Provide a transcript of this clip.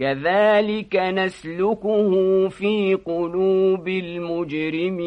كذلك نسلكه في قلوب المجرمين.